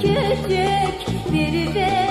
küçük bir ben.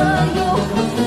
的诱